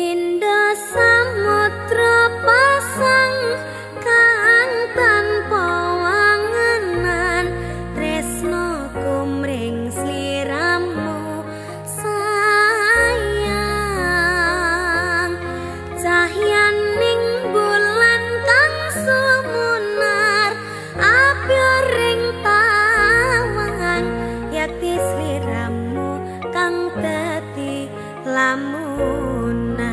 bin muna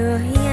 girl, yeah.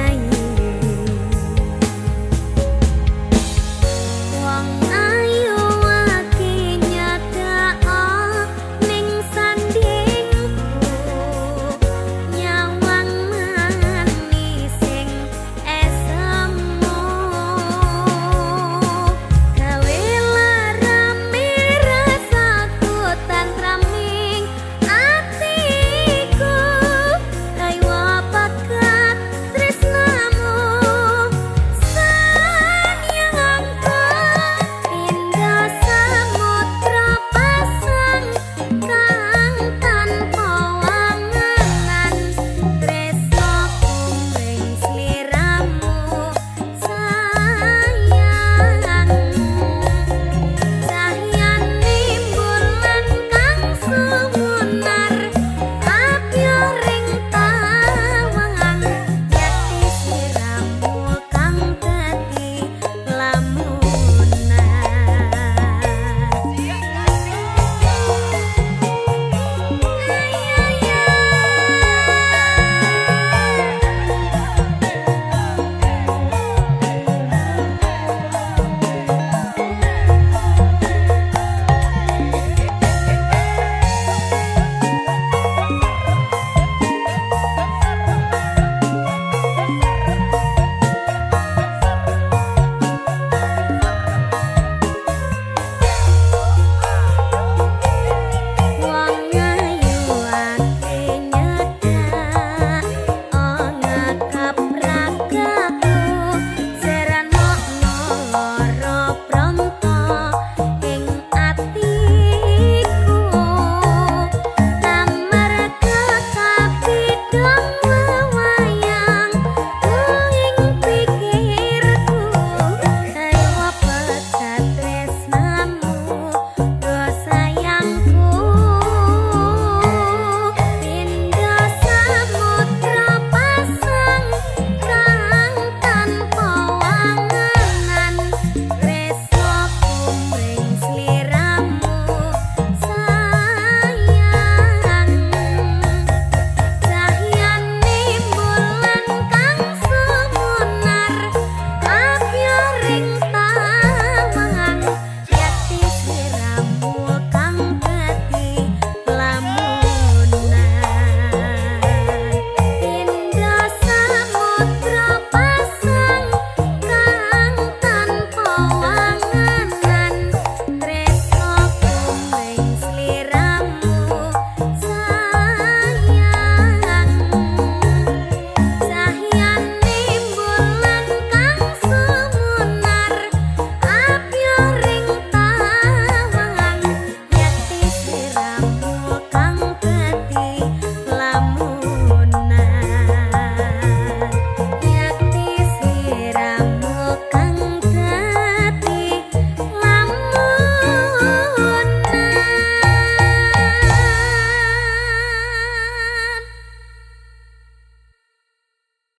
sing